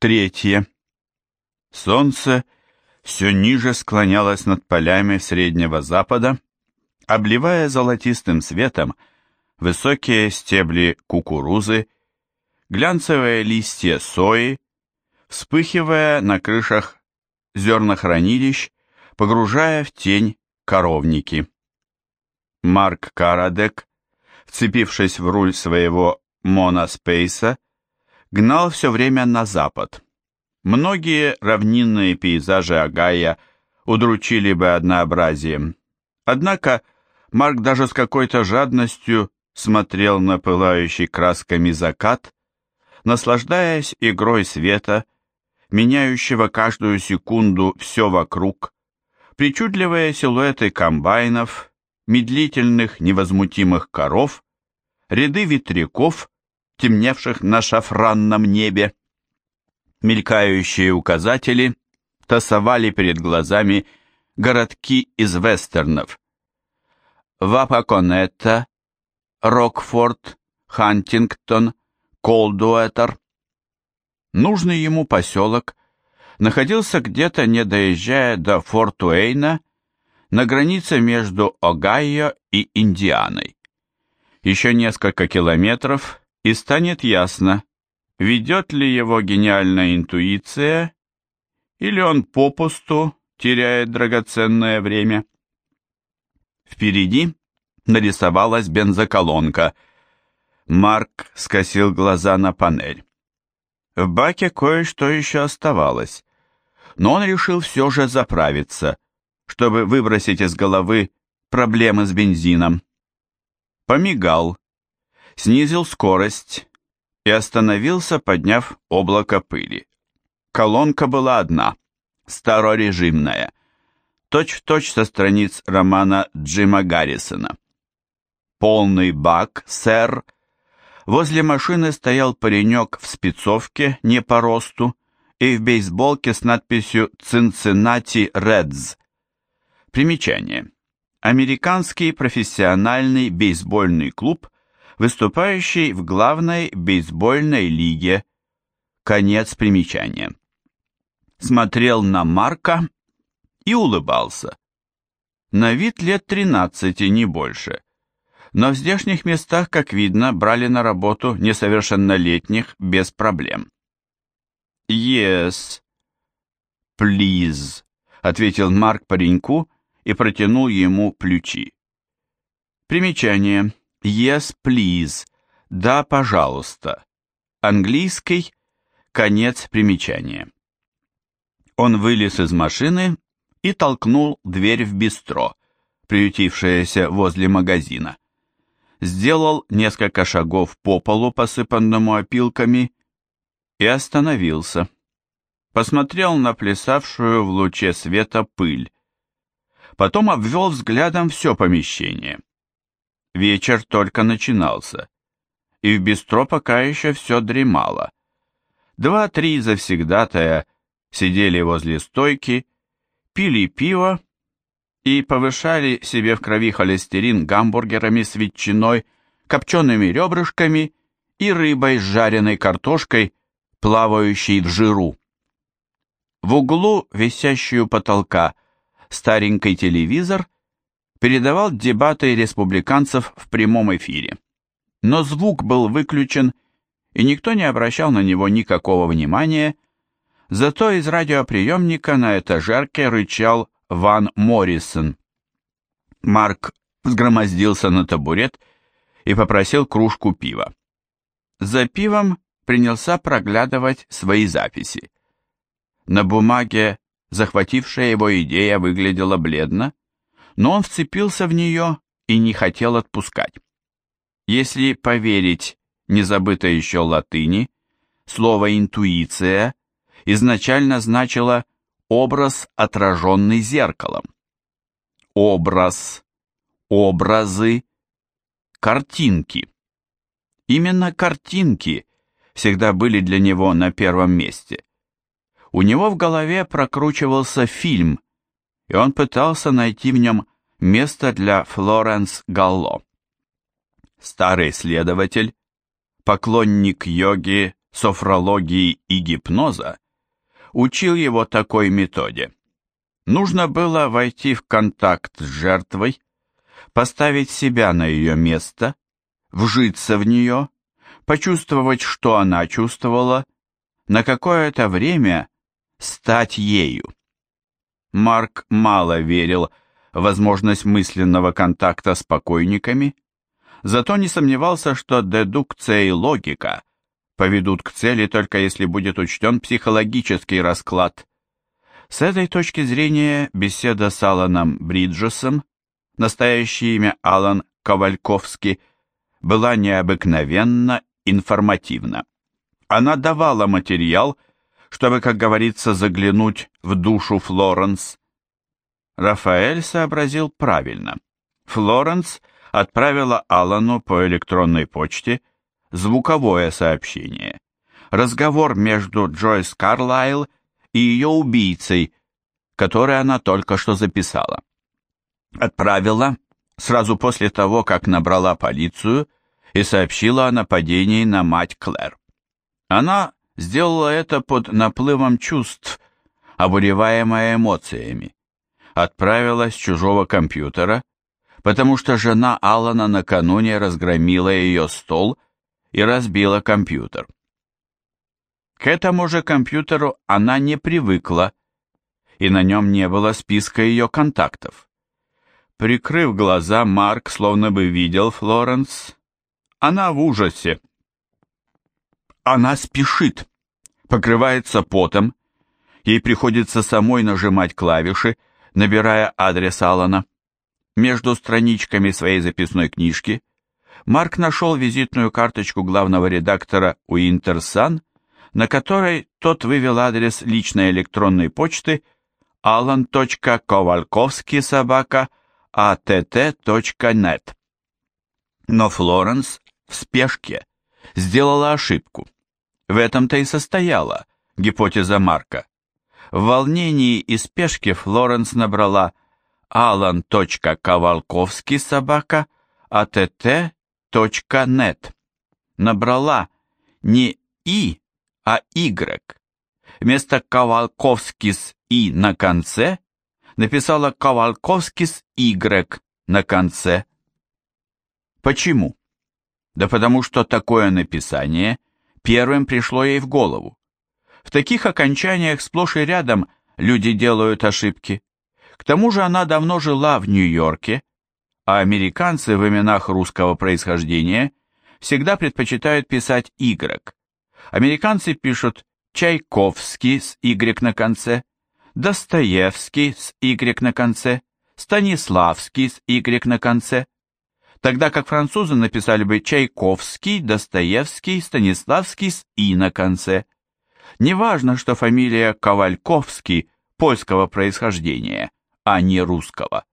Третье. Солнце все ниже склонялось над полями Среднего Запада, обливая золотистым светом высокие стебли кукурузы, глянцевые листья сои, вспыхивая на крышах зернохранилищ, погружая в тень коровники. Марк Карадек, вцепившись в руль своего моноспейса, гнал все время на запад. Многие равнинные пейзажи Агая удручили бы однообразием. Однако Марк даже с какой-то жадностью смотрел на пылающий красками закат, наслаждаясь игрой света, меняющего каждую секунду все вокруг, причудливые силуэты комбайнов, медлительных невозмутимых коров, ряды ветряков темневших на шафранном небе. Мелькающие указатели тасовали перед глазами городки из вестернов. Вапаконетта, Рокфорд, Хантингтон, Колдуэтер. Нужный ему поселок находился где-то, не доезжая до Форт Уэйна, на границе между Огайо и Индианой. Еще несколько километров, и станет ясно, ведет ли его гениальная интуиция, или он попусту теряет драгоценное время. Впереди нарисовалась бензоколонка. Марк скосил глаза на панель. В баке кое-что еще оставалось, но он решил все же заправиться, чтобы выбросить из головы проблемы с бензином. Помигал, снизил скорость и остановился, подняв облако пыли. Колонка была одна, старорежимная, точь-в-точь -точь со страниц романа Джима Гаррисона. «Полный бак, сэр!» Возле машины стоял паренек в спецовке, не по росту, и в бейсболке с надписью «Цинциннати Редз». Примечание. Американский профессиональный бейсбольный клуб – выступающий в главной бейсбольной лиге. Конец примечания. Смотрел на Марка и улыбался. На вид лет 13, не больше. Но в здешних местах, как видно, брали на работу несовершеннолетних без проблем. «Yes, please», — ответил Марк пареньку и протянул ему ключи. Примечание. Yes, please. Да, пожалуйста. Английский. Конец примечания. Он вылез из машины и толкнул дверь в бистро, приютившееся возле магазина. Сделал несколько шагов по полу, посыпанному опилками, и остановился. Посмотрел на плясавшую в луче света пыль. Потом обвел взглядом все помещение. Вечер только начинался, и в бистро пока еще все дремало. Два-три завсегдатая сидели возле стойки, пили пиво и повышали себе в крови холестерин гамбургерами с ветчиной, копчеными ребрышками и рыбой с жареной картошкой, плавающей в жиру. В углу висящую потолка старенький телевизор передавал дебаты республиканцев в прямом эфире. Но звук был выключен, и никто не обращал на него никакого внимания, зато из радиоприемника на этажерке рычал Ван Моррисон. Марк сгромоздился на табурет и попросил кружку пива. За пивом принялся проглядывать свои записи. На бумаге захватившая его идея выглядела бледно, но он вцепился в нее и не хотел отпускать. Если поверить незабытой еще латыни, слово «интуиция» изначально значило «образ, отраженный зеркалом». Образ, образы, картинки. Именно картинки всегда были для него на первом месте. У него в голове прокручивался фильм, и он пытался найти в нем место для Флоренс Галло. Старый следователь, поклонник йоги, софрологии и гипноза, учил его такой методе. Нужно было войти в контакт с жертвой, поставить себя на ее место, вжиться в нее, почувствовать, что она чувствовала, на какое-то время стать ею. Марк мало верил, что возможность мысленного контакта с покойниками, зато не сомневался, что дедукция и логика поведут к цели только если будет учтен психологический расклад. С этой точки зрения беседа с Аланом Бриджесом, настоящее имя Алан Ковальковский, была необыкновенно информативна. Она давала материал, чтобы, как говорится, заглянуть в душу Флоренс, Рафаэль сообразил правильно. Флоренс отправила Алану по электронной почте звуковое сообщение. Разговор между Джойс Карлайл и ее убийцей, который она только что записала. Отправила сразу после того, как набрала полицию и сообщила о нападении на мать Клэр. Она сделала это под наплывом чувств, обуреваемая эмоциями отправилась с чужого компьютера, потому что жена Алана накануне разгромила ее стол и разбила компьютер. К этому же компьютеру она не привыкла, и на нем не было списка ее контактов. Прикрыв глаза, Марк словно бы видел Флоренс. Она в ужасе. Она спешит, покрывается потом, ей приходится самой нажимать клавиши, набирая адрес Алана. Между страничками своей записной книжки Марк нашел визитную карточку главного редактора Уинтерсан, на которой тот вывел адрес личной электронной почты alan.kovalkovski собака att.net. Но Флоренс в спешке сделала ошибку. В этом-то и состояла гипотеза Марка. В волнении и спешке Флоренс набрала alan.kovalkovский собака а att.net. Набрала не «и», а «y». Вместо «ковалковскис» «и» на конце написала «ковалковскис» «y» на конце. Почему? Да потому что такое написание первым пришло ей в голову. В таких окончаниях сплошь и рядом люди делают ошибки. К тому же она давно жила в Нью-Йорке, а американцы в именах русского происхождения всегда предпочитают писать «y». Американцы пишут Чайковский с «y» на конце, Достоевский с «y» на конце, Станиславский с «y» на конце, тогда как французы написали бы Чайковский, Достоевский, Станиславский с «и» на конце. Неважно, что фамилия Ковальковский польского происхождения, а не русского.